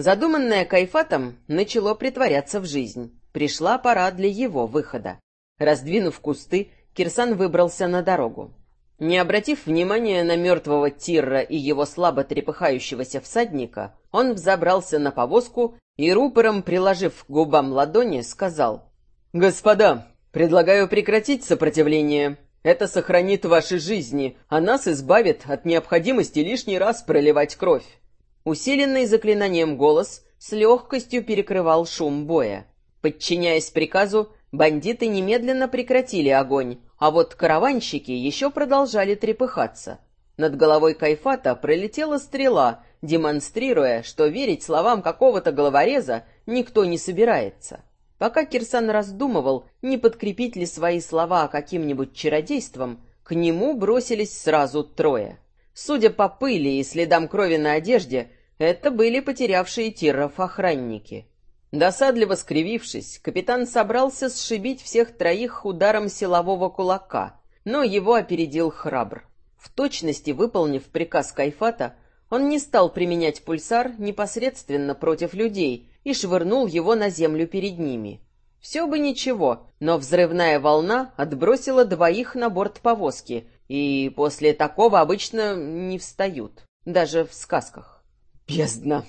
Задуманное Кайфатом начало притворяться в жизнь. Пришла пора для его выхода. Раздвинув кусты, Кирсан выбрался на дорогу. Не обратив внимания на мертвого Тирра и его слабо трепыхающегося всадника, он взобрался на повозку и рупором, приложив к губам ладони, сказал «Господа, предлагаю прекратить сопротивление. Это сохранит ваши жизни, а нас избавит от необходимости лишний раз проливать кровь». Усиленный заклинанием голос с легкостью перекрывал шум боя. Подчиняясь приказу, бандиты немедленно прекратили огонь, а вот караванщики еще продолжали трепыхаться. Над головой Кайфата пролетела стрела, демонстрируя, что верить словам какого-то головореза никто не собирается. Пока Кирсан раздумывал, не подкрепить ли свои слова каким-нибудь чародейством, к нему бросились сразу трое. Судя по пыли и следам крови на одежде, это были потерявшие тиров охранники. Досадливо скривившись, капитан собрался сшибить всех троих ударом силового кулака, но его опередил храбр. В точности выполнив приказ Кайфата, он не стал применять пульсар непосредственно против людей и швырнул его на землю перед ними. Все бы ничего, но взрывная волна отбросила двоих на борт повозки, и после такого обычно не встают, даже в сказках. «Бездна!»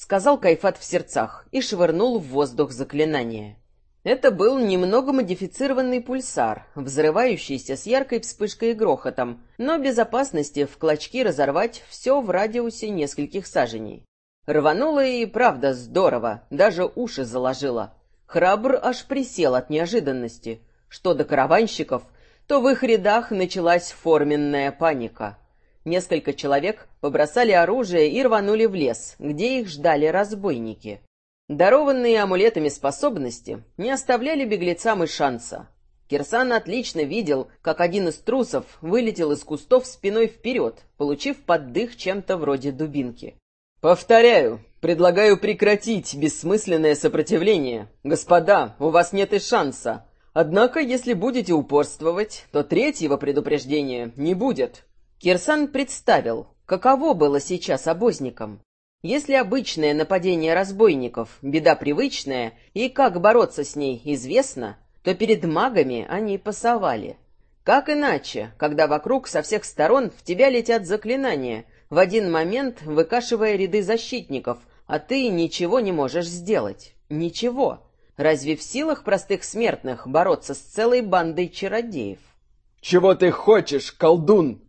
сказал Кайфат в сердцах и швырнул в воздух заклинание. Это был немного модифицированный пульсар, взрывающийся с яркой вспышкой и грохотом, но безопасности в клочки разорвать все в радиусе нескольких саженей. Рвануло и правда здорово, даже уши заложило. Храбр аж присел от неожиданности. Что до караванщиков, то в их рядах началась форменная паника. Несколько человек побросали оружие и рванули в лес, где их ждали разбойники. Дарованные амулетами способности не оставляли беглецам и шанса. Кирсан отлично видел, как один из трусов вылетел из кустов спиной вперед, получив поддых чем-то вроде дубинки. «Повторяю, предлагаю прекратить бессмысленное сопротивление. Господа, у вас нет и шанса. Однако, если будете упорствовать, то третьего предупреждения не будет. Кирсан представил, каково было сейчас обозникам. Если обычное нападение разбойников — беда привычная, и как бороться с ней известно, то перед магами они пасовали. Как иначе, когда вокруг со всех сторон в тебя летят заклинания, в один момент выкашивая ряды защитников, а ты ничего не можешь сделать? Ничего. Разве в силах простых смертных бороться с целой бандой чародеев? «Чего ты хочешь, колдун?»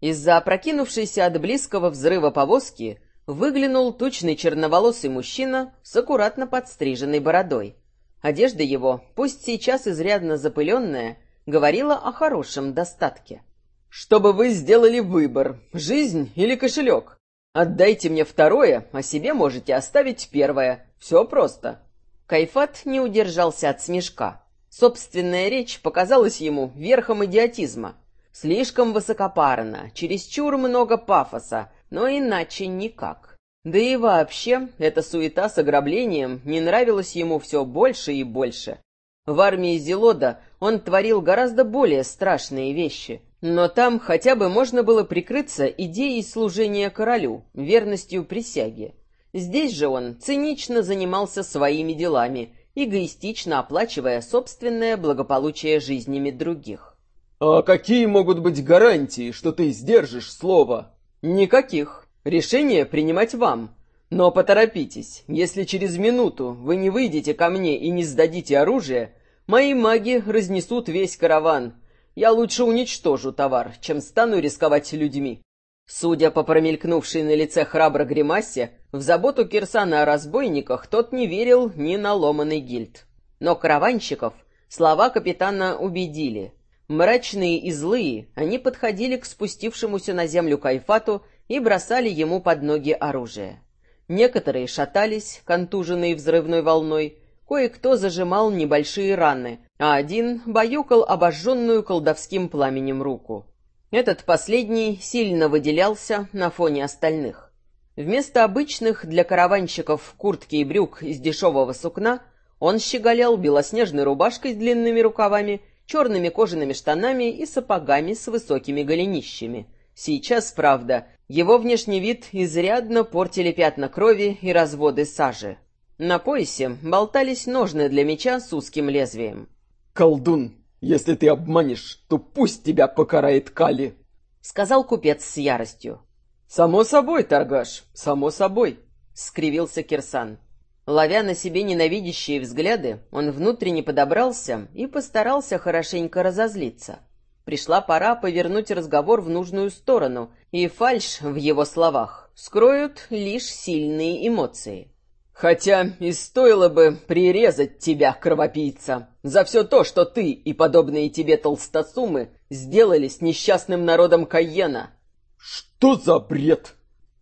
Из-за опрокинувшейся от близкого взрыва повозки выглянул тучный черноволосый мужчина с аккуратно подстриженной бородой. Одежда его, пусть сейчас изрядно запыленная, говорила о хорошем достатке. «Чтобы вы сделали выбор, жизнь или кошелек. Отдайте мне второе, а себе можете оставить первое. Все просто». Кайфат не удержался от смешка. Собственная речь показалась ему верхом идиотизма — Слишком высокопарно, чересчур много пафоса, но иначе никак. Да и вообще, эта суета с ограблением не нравилась ему все больше и больше. В армии Зелода он творил гораздо более страшные вещи, но там хотя бы можно было прикрыться идеей служения королю, верностью присяге. Здесь же он цинично занимался своими делами, эгоистично оплачивая собственное благополучие жизнями других. «А какие могут быть гарантии, что ты сдержишь слово?» «Никаких. Решение принимать вам. Но поторопитесь. Если через минуту вы не выйдете ко мне и не сдадите оружие, мои маги разнесут весь караван. Я лучше уничтожу товар, чем стану рисковать людьми». Судя по промелькнувшей на лице храбро гримасе, в заботу Кирсана о разбойниках тот не верил ни на ломаный гильд. Но караванщиков слова капитана убедили. Мрачные и злые, они подходили к спустившемуся на землю Кайфату и бросали ему под ноги оружие. Некоторые шатались, контуженные взрывной волной, кое-кто зажимал небольшие раны, а один баюкал обожженную колдовским пламенем руку. Этот последний сильно выделялся на фоне остальных. Вместо обычных для караванщиков куртки и брюк из дешевого сукна он щеголял белоснежной рубашкой с длинными рукавами черными кожаными штанами и сапогами с высокими голенищами. Сейчас, правда, Его внешний вид изрядно портили пятна крови и разводы сажи. На поясе болтались ножны для меча с узким лезвием. «Колдун, если ты обманешь, то пусть тебя покарает Кали!» — сказал купец с яростью. «Само собой, торгаш, само собой!» — скривился Кирсан. Ловя на себе ненавидящие взгляды, он внутренне подобрался и постарался хорошенько разозлиться. Пришла пора повернуть разговор в нужную сторону, и фальшь в его словах скроют лишь сильные эмоции. «Хотя и стоило бы прирезать тебя, кровопийца, за все то, что ты и подобные тебе толстосумы сделали с несчастным народом Кайена». «Что за бред?»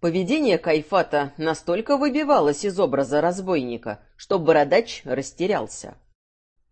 Поведение Кайфата настолько выбивалось из образа разбойника, что бородач растерялся.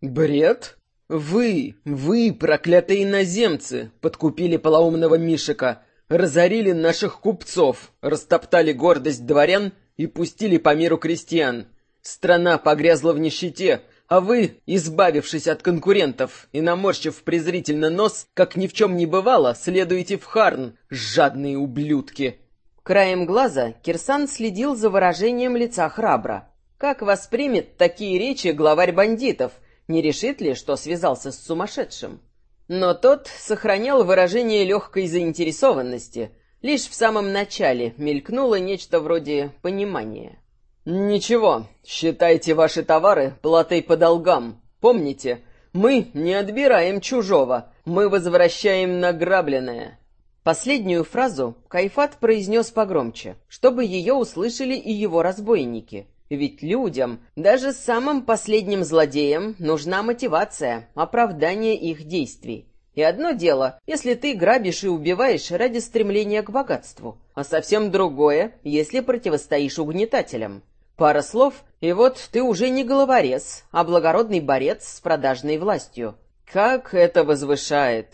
«Бред? Вы, вы, проклятые иноземцы, подкупили полоумного Мишика, разорили наших купцов, растоптали гордость дворян и пустили по миру крестьян. Страна погрязла в нищете, а вы, избавившись от конкурентов и наморщив презрительно нос, как ни в чем не бывало, следуете в Харн, жадные ублюдки!» Краем глаза Кирсан следил за выражением лица храбра. Как воспримет такие речи главарь бандитов? Не решит ли, что связался с сумасшедшим? Но тот сохранял выражение легкой заинтересованности. Лишь в самом начале мелькнуло нечто вроде понимания. «Ничего, считайте ваши товары платой по долгам. Помните, мы не отбираем чужого, мы возвращаем награбленное». Последнюю фразу Кайфат произнес погромче, чтобы ее услышали и его разбойники. Ведь людям, даже самым последним злодеям, нужна мотивация, оправдание их действий. И одно дело, если ты грабишь и убиваешь ради стремления к богатству, а совсем другое, если противостоишь угнетателям. Пара слов, и вот ты уже не головорез, а благородный борец с продажной властью. Как это возвышает!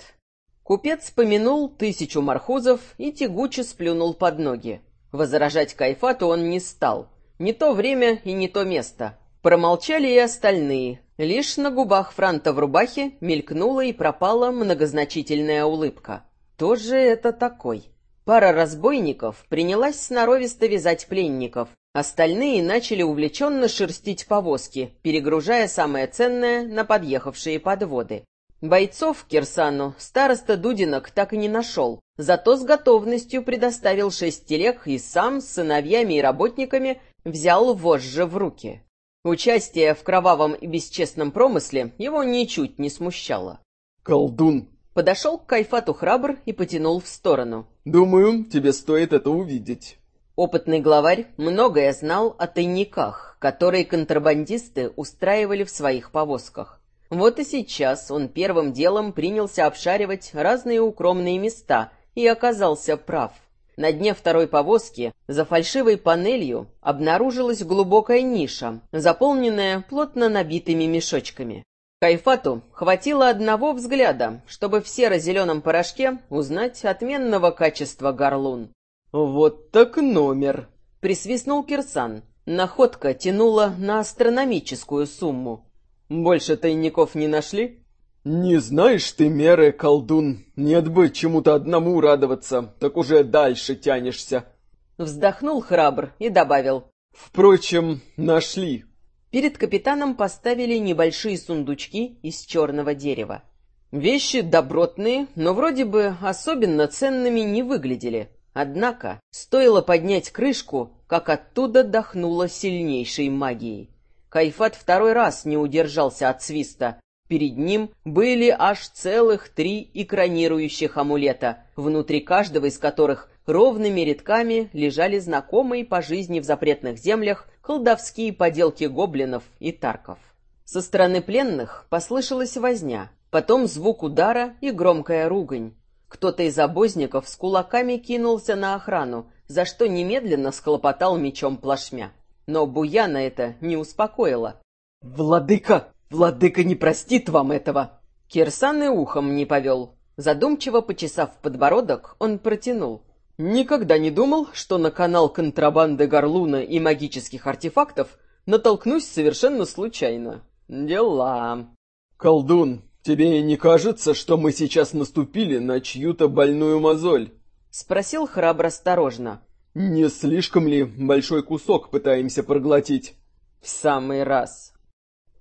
Купец помянул тысячу мархузов и тягуче сплюнул под ноги. Возражать Кайфату он не стал. Не то время и не то место. Промолчали и остальные. Лишь на губах франта в рубахе мелькнула и пропала многозначительная улыбка. Кто же это такой? Пара разбойников принялась сноровисто вязать пленников. Остальные начали увлеченно шерстить повозки, перегружая самое ценное на подъехавшие подводы. Бойцов Кирсану староста Дудинок так и не нашел, зато с готовностью предоставил шесть телег и сам с сыновьями и работниками взял вожжи в руки. Участие в кровавом и бесчестном промысле его ничуть не смущало. «Колдун!» Подошел к Кайфату храбр и потянул в сторону. «Думаю, тебе стоит это увидеть». Опытный главарь многое знал о тайниках, которые контрабандисты устраивали в своих повозках. Вот и сейчас он первым делом принялся обшаривать разные укромные места и оказался прав. На дне второй повозки, за фальшивой панелью, обнаружилась глубокая ниша, заполненная плотно набитыми мешочками. Кайфату хватило одного взгляда, чтобы в серо-зеленом порошке узнать отменного качества горлун. «Вот так номер!» — присвистнул Кирсан. Находка тянула на астрономическую сумму. Больше тайников не нашли? Не знаешь ты меры, колдун. Нет бы чему-то одному радоваться, так уже дальше тянешься. Вздохнул храбр и добавил. Впрочем, нашли. Перед капитаном поставили небольшие сундучки из черного дерева. Вещи добротные, но вроде бы особенно ценными не выглядели. Однако, стоило поднять крышку, как оттуда дохнуло сильнейшей магией. Кайфат второй раз не удержался от свиста. Перед ним были аж целых три экранирующих амулета, внутри каждого из которых ровными рядками лежали знакомые по жизни в запретных землях колдовские поделки гоблинов и тарков. Со стороны пленных послышалась возня, потом звук удара и громкая ругань. Кто-то из обозников с кулаками кинулся на охрану, за что немедленно схлопотал мечом плашмя. Но Буяна это не успокоило. «Владыка! Владыка не простит вам этого!» Кирсан и ухом не повел. Задумчиво почесав подбородок, он протянул. «Никогда не думал, что на канал контрабанды горлуна и магических артефактов натолкнусь совершенно случайно. Дела...» «Колдун, тебе не кажется, что мы сейчас наступили на чью-то больную мозоль?» — спросил храбро осторожно. «Не слишком ли большой кусок пытаемся проглотить?» «В самый раз».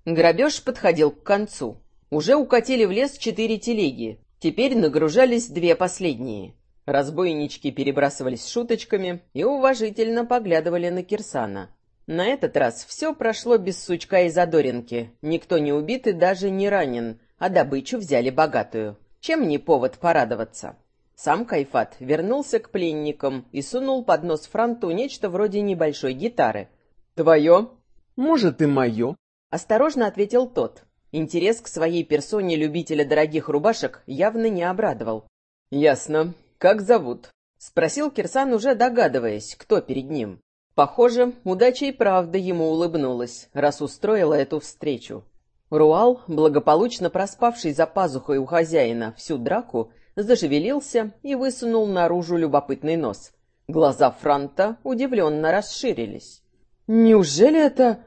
Грабеж подходил к концу. Уже укатили в лес четыре телеги. Теперь нагружались две последние. Разбойнички перебрасывались шуточками и уважительно поглядывали на Кирсана. На этот раз все прошло без сучка и задоринки. Никто не убит и даже не ранен, а добычу взяли богатую. Чем не повод порадоваться? Сам Кайфат вернулся к пленникам и сунул под нос Франту нечто вроде небольшой гитары. «Твое?» «Может, и мое?» — осторожно ответил тот. Интерес к своей персоне любителя дорогих рубашек явно не обрадовал. «Ясно. Как зовут?» — спросил Кирсан, уже догадываясь, кто перед ним. Похоже, удача и правда ему улыбнулась, раз устроила эту встречу. Руал, благополучно проспавший за пазухой у хозяина всю драку, зашевелился и высунул наружу любопытный нос. Глаза Франта удивленно расширились. «Неужели это...»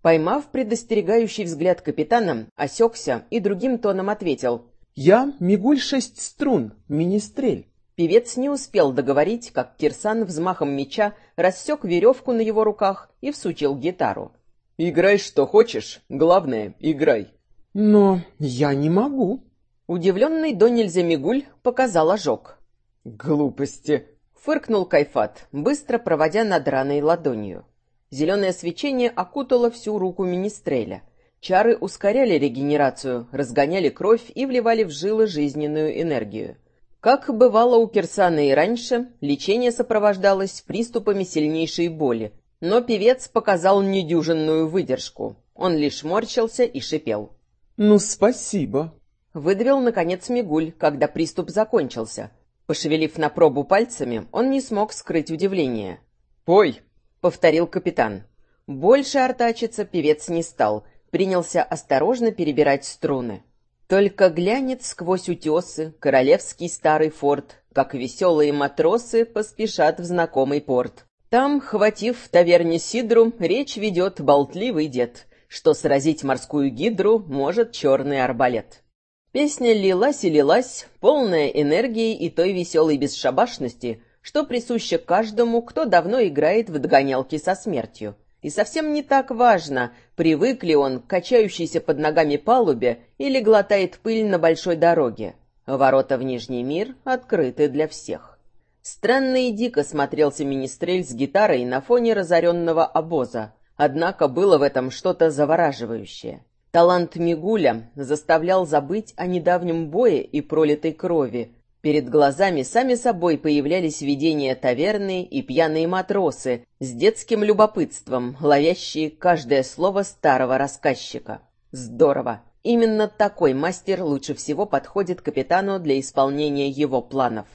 Поймав предостерегающий взгляд капитана, осекся и другим тоном ответил. «Я Мигуль шесть струн, министрель». Певец не успел договорить, как Кирсан взмахом меча рассек веревку на его руках и всучил гитару. «Играй, что хочешь. Главное, играй». «Но я не могу». Удивленный до нельзя Мигуль показал ожог. «Глупости!» — фыркнул Кайфат, быстро проводя над раной ладонью. Зеленое свечение окутало всю руку Министреля. Чары ускоряли регенерацию, разгоняли кровь и вливали в жилы жизненную энергию. Как бывало у Кирсана и раньше, лечение сопровождалось приступами сильнейшей боли, но певец показал недюжинную выдержку. Он лишь морщился и шипел. «Ну, спасибо!» Выдавил, наконец, Мигуль, когда приступ закончился. Пошевелив на пробу пальцами, он не смог скрыть удивление. «Пой!» — повторил капитан. Больше артачиться певец не стал, принялся осторожно перебирать струны. Только глянет сквозь утесы королевский старый форт, как веселые матросы поспешат в знакомый порт. Там, хватив в таверне сидру, речь ведет болтливый дед, что сразить морскую гидру может черный арбалет. Песня лилась и лилась, полная энергии и той веселой бесшабашности, что присуща каждому, кто давно играет в догонялки со смертью. И совсем не так важно, привык ли он к качающейся под ногами палубе или глотает пыль на большой дороге. Ворота в Нижний мир открыты для всех. Странно и дико смотрелся министрель с гитарой на фоне разоренного обоза, однако было в этом что-то завораживающее. Талант Мигуля заставлял забыть о недавнем бое и пролитой крови, Перед глазами сами собой появлялись видения таверны и пьяные матросы с детским любопытством, ловящие каждое слово старого рассказчика. Здорово! Именно такой мастер лучше всего подходит капитану для исполнения его планов.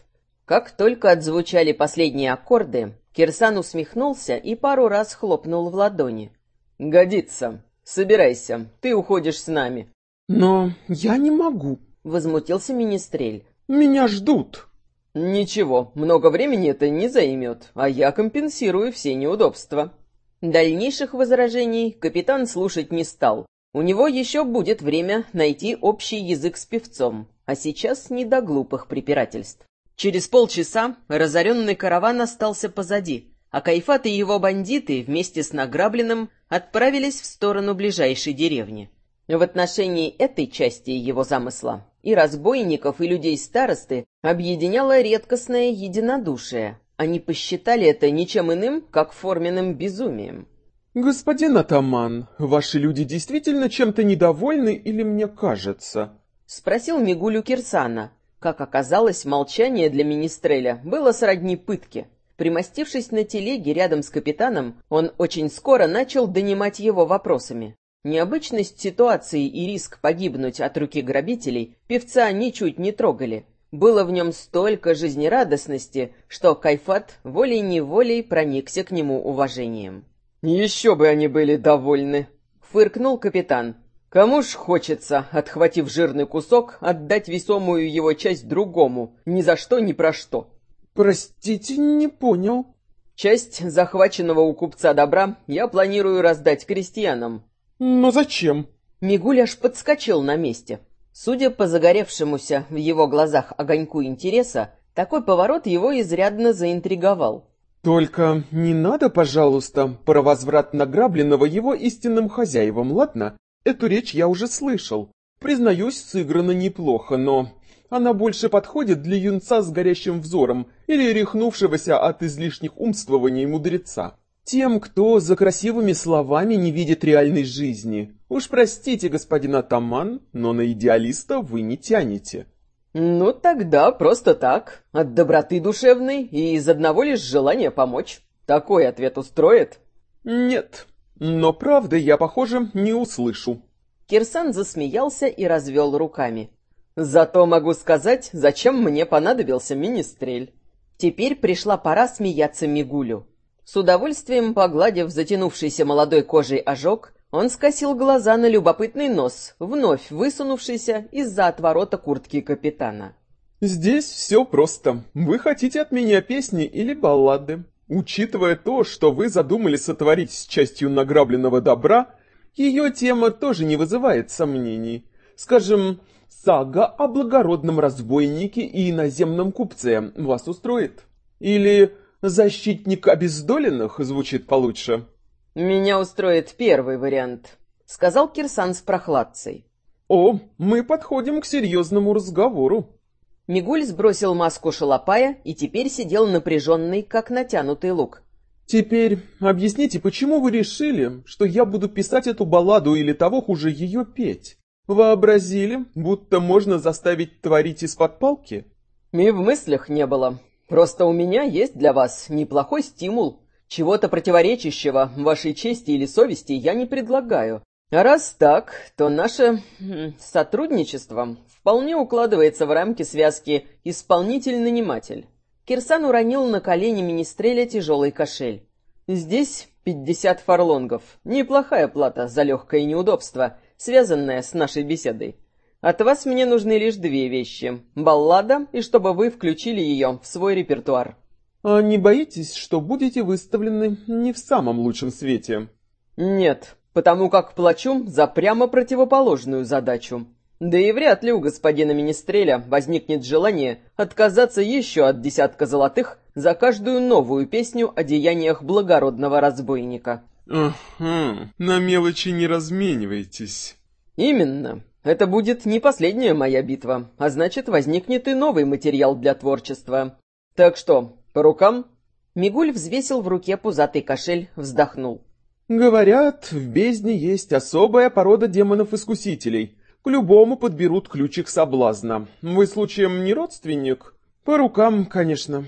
Как только отзвучали последние аккорды, Кирсан усмехнулся и пару раз хлопнул в ладони. «Годится. Собирайся, ты уходишь с нами». «Но я не могу», — возмутился Министрель. Меня ждут. Ничего, много времени это не займет, а я компенсирую все неудобства. Дальнейших возражений капитан слушать не стал. У него еще будет время найти общий язык с певцом, а сейчас не до глупых препирательств. Через полчаса разоренный караван остался позади, а Кайфат и его бандиты вместе с награбленным отправились в сторону ближайшей деревни. В отношении этой части его замысла и разбойников, и людей старосты объединяло редкостное единодушие. Они посчитали это ничем иным, как форменным безумием. «Господин атаман, ваши люди действительно чем-то недовольны или мне кажется?» — спросил Мигулю Кирсана. Как оказалось, молчание для Министреля было сродни пытке. Примостившись на телеге рядом с капитаном, он очень скоро начал донимать его вопросами. Необычность ситуации и риск погибнуть от руки грабителей певца ничуть не трогали. Было в нем столько жизнерадостности, что Кайфат волей-неволей проникся к нему уважением. «Еще бы они были довольны!» — фыркнул капитан. «Кому ж хочется, отхватив жирный кусок, отдать весомую его часть другому, ни за что, ни про что?» «Простите, не понял». «Часть захваченного у купца добра я планирую раздать крестьянам. «Но зачем?» Мигуль аж подскочил на месте. Судя по загоревшемуся в его глазах огоньку интереса, Такой поворот его изрядно заинтриговал. Только не надо, пожалуйста, про возврат награбленного его истинным хозяевам, ладно? Эту речь я уже слышал. Признаюсь, сыграно неплохо, но она больше подходит для юнца с горящим взором или рехнувшегося от излишних умствований мудреца. Тем, кто за красивыми словами не видит реальной жизни. Уж простите, господин Атаман, но на идеалиста вы не тянете. Ну, тогда просто так, от доброты душевной и из одного лишь желания помочь. Такой ответ устроит? Нет, но правды я, похоже, не услышу. Кирсан засмеялся и развел руками. Зато могу сказать, зачем мне понадобился министрель. Теперь пришла пора смеяться Мигулю. С удовольствием погладив затянувшийся молодой кожей ожог, он скосил глаза на любопытный нос, вновь высунувшийся из-за отворота куртки капитана. «Здесь все просто. Вы хотите от меня песни или баллады? Учитывая то, что вы задумали сотворить с частью награбленного добра, ее тема тоже не вызывает сомнений. Скажем, сага о благородном разбойнике и иноземном купце вас устроит? Или «Защитник обездоленных» звучит получше. «Меня устроит первый вариант», — сказал Кирсан с прохладцей. «О, мы подходим к серьезному разговору». Мигуль сбросил маску шалопая и теперь сидел напряженный, как натянутый лук. «Теперь объясните, почему вы решили, что я буду писать эту балладу или того хуже ее петь? Вообразили, будто можно заставить творить из-под палки?» «И в мыслях не было. Просто у меня есть для вас неплохой стимул. Чего-то противоречащего вашей чести или совести я не предлагаю. А раз так, то наше сотрудничество вполне укладывается в рамки связки «исполнитель-наниматель». Кирсан уронил на колени министреля тяжелый кошель. «Здесь пятьдесят фарлонгов. Неплохая плата за легкое неудобство, связанное с нашей беседой. От вас мне нужны лишь две вещи. Баллада, и чтобы вы включили ее в свой репертуар. А не боитесь, что будете выставлены не в самом лучшем свете? Нет, потому как плачу за прямо противоположную задачу. Да и вряд ли у господина Министреля возникнет желание отказаться еще от десятка золотых за каждую новую песню о деяниях благородного разбойника. Ага, на мелочи не разменивайтесь. Именно. Это будет не последняя моя битва, а значит, возникнет и новый материал для творчества. Так что, по рукам?» Мигуль взвесил в руке пузатый кошель, вздохнул. «Говорят, в бездне есть особая порода демонов-искусителей. К любому подберут ключик соблазна. Вы случаем не родственник? По рукам, конечно».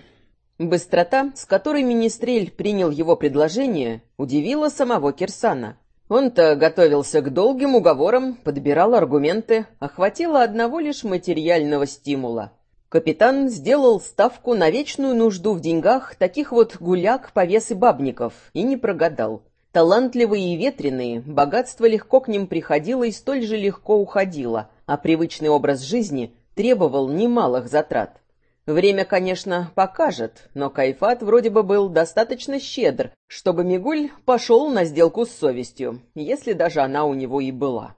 Быстрота, с которой Министрель принял его предложение, удивила самого Кирсана. Он-то готовился к долгим уговорам, подбирал аргументы, охватило одного лишь материального стимула. Капитан сделал ставку на вечную нужду в деньгах таких вот гуляк, повес и бабников, и не прогадал. Талантливые и ветреные, богатство легко к ним приходило и столь же легко уходило, а привычный образ жизни требовал немалых затрат. Время, конечно, покажет, но Кайфат вроде бы был достаточно щедр, чтобы Мигуль пошел на сделку с совестью, если даже она у него и была.